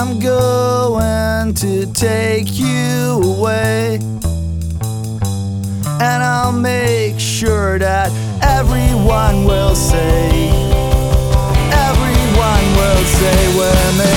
I'm going to take you away. And I'll make sure that everyone will say, everyone will say we're